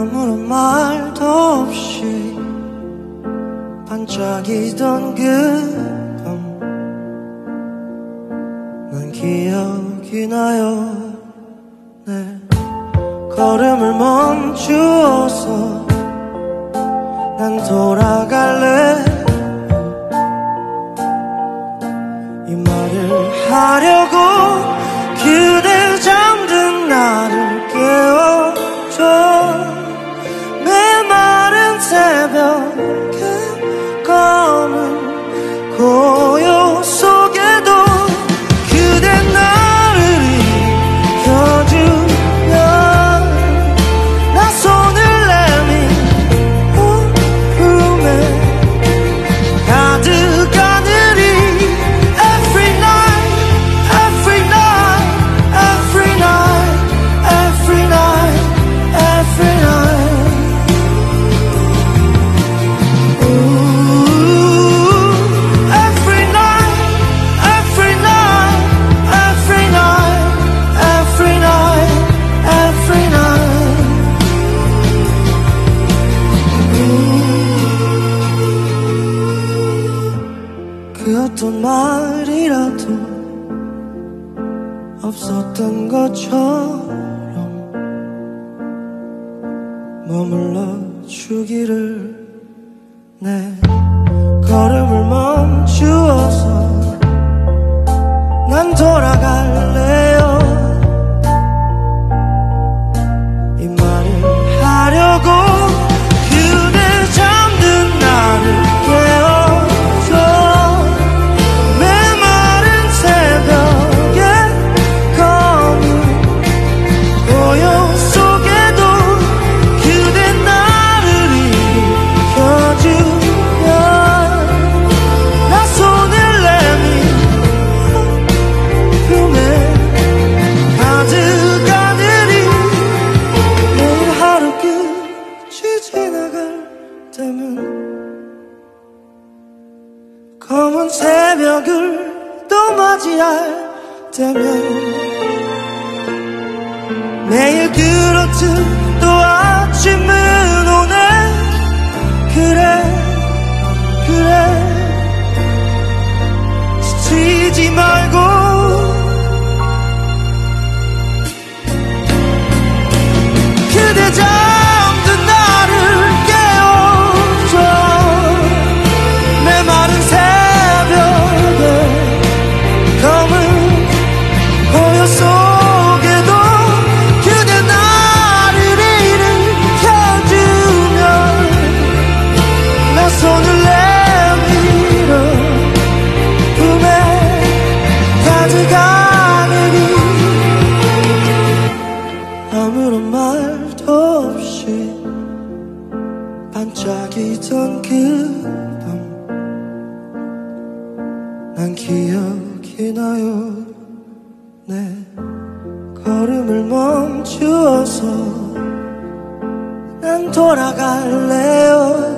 아무런 말도 없이 반짝이던 그밤 난 기억이 나요. 네 걸음을 멈추어서 난 돌아갈 그 어떤 말이라도 없었던 것처럼 머물러 주기를 내 걸음을 멈추어서 난 돌아갈래 새벽을 또 맞이할 때면 매일 그렇듯 또 아침은 오네. 그래 그래. 지치지 말고 속에도 그대 나를 일으켜주면 나 손을 내밀어 품에 가득하느니 아무런 말도 없이 반짝이던 그 밤. 난 기억이 나요. 내 걸음을 멈추어서 난 돌아갈래요